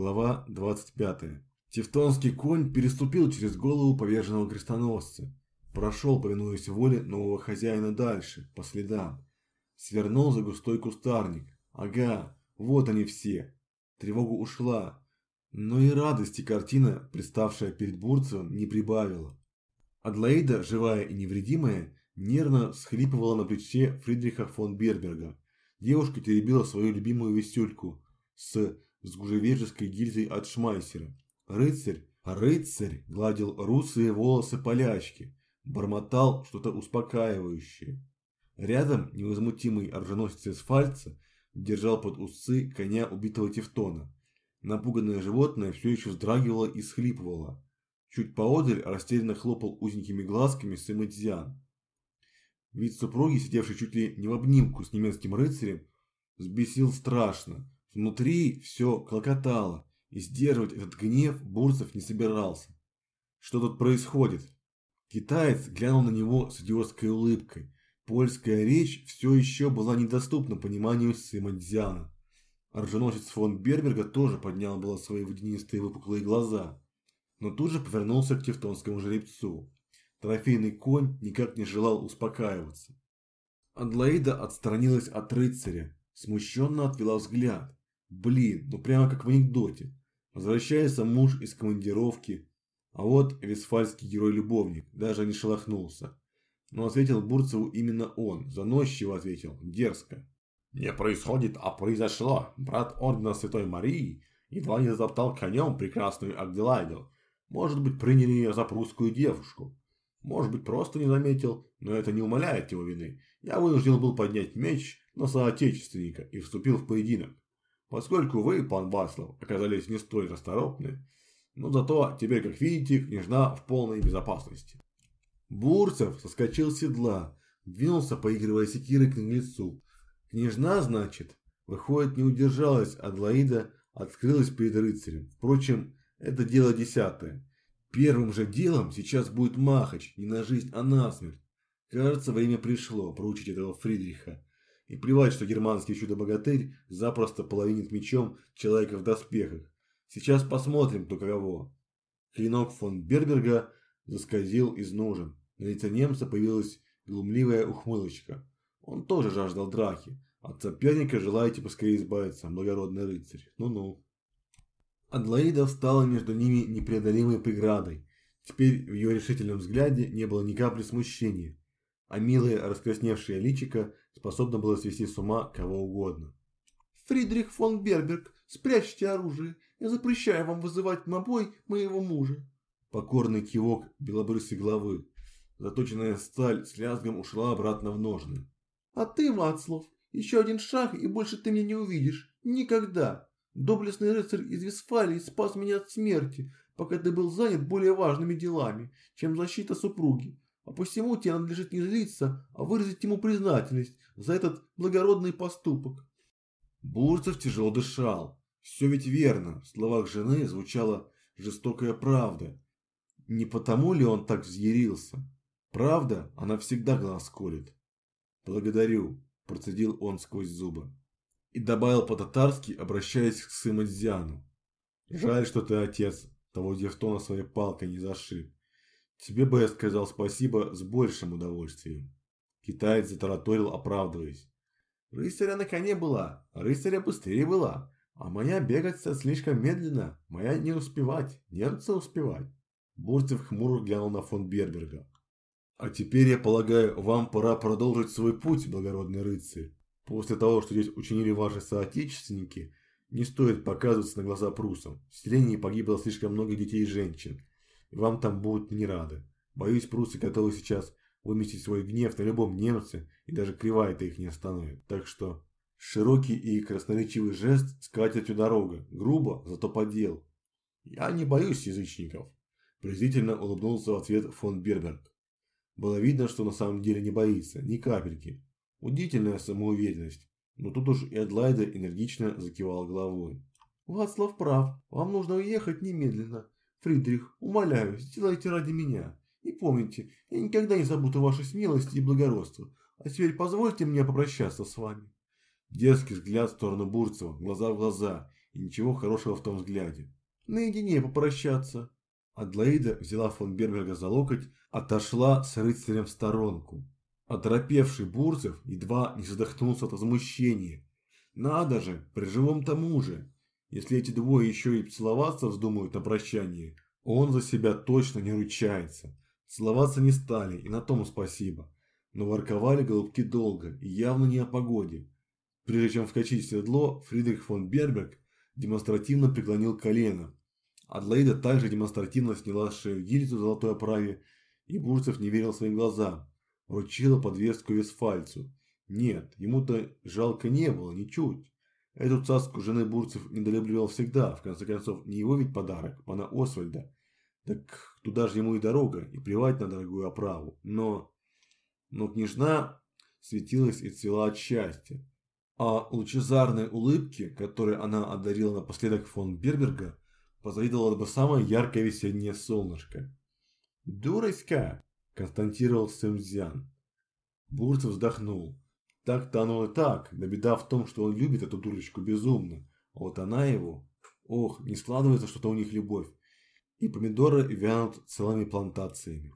Глава 25. Тевтонский конь переступил через голову поверженного крестоносца. Прошел, повинуясь воле нового хозяина дальше, по следам. Свернул за густой кустарник. Ага, вот они все. Тревога ушла. Но и радости картина, представшая перед Бурцевым, не прибавила. Адлоида, живая и невредимая, нервно всхлипывала на плече Фридриха фон Берберга. Девушка теребила свою любимую весюльку с взгужевежеской гильзой от Шмайсера. Рыцарь, рыцарь гладил русые волосы полячки, бормотал что-то успокаивающее. Рядом невозмутимый оруженосец из Фальца держал под усы коня убитого Тевтона. Напуганное животное все еще вздрагивало и схлипывало. Чуть поодаль растерянно хлопал узенькими глазками Сэмэдзян. Вид супруги, сидевшей чуть ли не в обнимку с немецким рыцарем, взбесил страшно. Внутри все клокотало, и сдерживать этот гнев Бурцев не собирался. Что тут происходит? Китаец глянул на него с идиотской улыбкой. Польская речь все еще была недоступна пониманию Симонзяна. Оруженосец фон Берберга тоже поднял было свои водянистые выпуклые глаза, но тут же повернулся к тевтонскому жеребцу. Трофейный конь никак не желал успокаиваться. Адлоида отстранилась от рыцаря, смущенно отвела взгляд. Блин, ну прямо как в анекдоте. Возвращается муж из командировки, а вот висфальский герой-любовник даже не шелохнулся. Но ответил Бурцеву именно он, заносчиво ответил, дерзко. Не происходит, а произошло. Брат Ордена Святой Марии едва не затоптал конем прекрасную Агделайду. Может быть, приняли ее за прусскую девушку. Может быть, просто не заметил, но это не умаляет его вины. Я вынужден был поднять меч на соотечественника и вступил в поединок. Поскольку вы, пан Васлов, оказались не столь расторопны, но зато теперь, как видите, княжна в полной безопасности. Бурцев соскочил с седла, двинулся, поигрывая секирой к наглецу. Княжна, значит, выходит, не удержалась, а Адлоида открылась перед рыцарем. Впрочем, это дело десятое. Первым же делом сейчас будет махач, не на жизнь, а на смерть. Кажется, время пришло проучить этого Фридриха. И плевать, что германский чудо-богатырь запросто половинит мечом человека в доспехах. Сейчас посмотрим, кто кого. Клинок фон Берберга заскользил из ножен. На лице немца появилась глумливая ухмылочка. Он тоже жаждал драки. От соперника желаете поскорее избавиться, благородный рыцарь. Ну-ну. Адлоида встала между ними непреодолимой преградой. Теперь в ее решительном взгляде не было ни капли смущения, а милое раскрасневшее личико способно было свести с ума кого угодно. «Фридрих фон Берберг, спрячьте оружие, я запрещаю вам вызывать на бой моего мужа». Покорный кивок белобрысой головы. Заточенная сталь с лязгом ушла обратно в ножны. «А ты, Вацлав, еще один шаг, и больше ты меня не увидишь. Никогда!» Доблестный рыцарь из Висфалии спас меня от смерти, пока ты был занят более важными делами, чем защита супруги. А посему тебе надлежит не злиться, а выразить ему признательность за этот благородный поступок. Бурцев тяжело дышал. Все ведь верно, в словах жены звучала жестокая правда. Не потому ли он так взъярился? Правда, она всегда глаз колет. Благодарю, процедил он сквозь зубы и добавил по-татарски, обращаясь к Сымадзяну. «Жаль, что ты, отец, того Девтона своей палкой не зашиб. Тебе бы я сказал спасибо с большим удовольствием». Китаец затараторил, оправдываясь. «Рыцаря на коне была, рыцаря быстрее была, а моя бегаться слишком медленно, моя не успевать, немца успевать». Бурцев хмуро глянул на фон Берберга. «А теперь, я полагаю, вам пора продолжить свой путь, благородный рыцарь. После того, что здесь учинили ваши соотечественники, не стоит показываться на глаза прусам. В селении погибло слишком много детей и женщин. И вам там будут не рады. Боюсь, прусы готовы сейчас выместить свой гнев на любом немце, и даже кривая-то их не остановит. Так что широкий и красноречивый жест скатертью дорога. Грубо, зато по делу. Я не боюсь язычников. Презрительно улыбнулся в ответ фон Берберг. Было видно, что на самом деле не боится, ни капельки. Удивительная самоуверенность. Но тут уж и Адлайда энергично закивал головой. Вацлав прав. Вам нужно уехать немедленно. Фридрих, умоляю, сделайте ради меня. И помните, я никогда не забуду вашей смелости и благородства. А теперь позвольте мне попрощаться с вами. Дерзкий взгляд в сторону Бурцева, глаза в глаза, и ничего хорошего в том взгляде. Наедине попрощаться. Адлоида взяла фон Берберга за локоть, отошла с рыцарем в сторонку. Оторопевший Бурцев едва не задохнулся от возмущения. Надо же, при живом тому же. Если эти двое еще и целоваться вздумают на прощание, он за себя точно не ручается. Целоваться не стали, и на том спасибо. Но ворковали голубки долго, и явно не о погоде. Прежде чем вскочить в седло, Фридрих фон Берберг демонстративно преклонил колено. Адлоида также демонстративно сняла с шею гильзу в золотой оправе, и Бурцев не верил своим глазам. Вручила подвеску Вестфальцу. Нет, ему-то жалко не было, ничуть. Эту цаску жены Бурцев недолюбливал всегда, в конце концов, не его ведь подарок, пана Освальда. Так туда же ему и дорога, и плевать на дорогую оправу. Но... Но княжна светилась и цвела от счастья. А лучезарной улыбки, которой она одарила напоследок фон Берберга, позавидовало бы самое яркое весеннее солнышко. «Дуроська!» – констатировал Сэмзян. Бурцев вздохнул. Так-то оно и так, да беда в том, что он любит эту дурочку безумно. А вот она его... Ох, не складывается что-то у них любовь. И помидоры вянут целыми плантациями.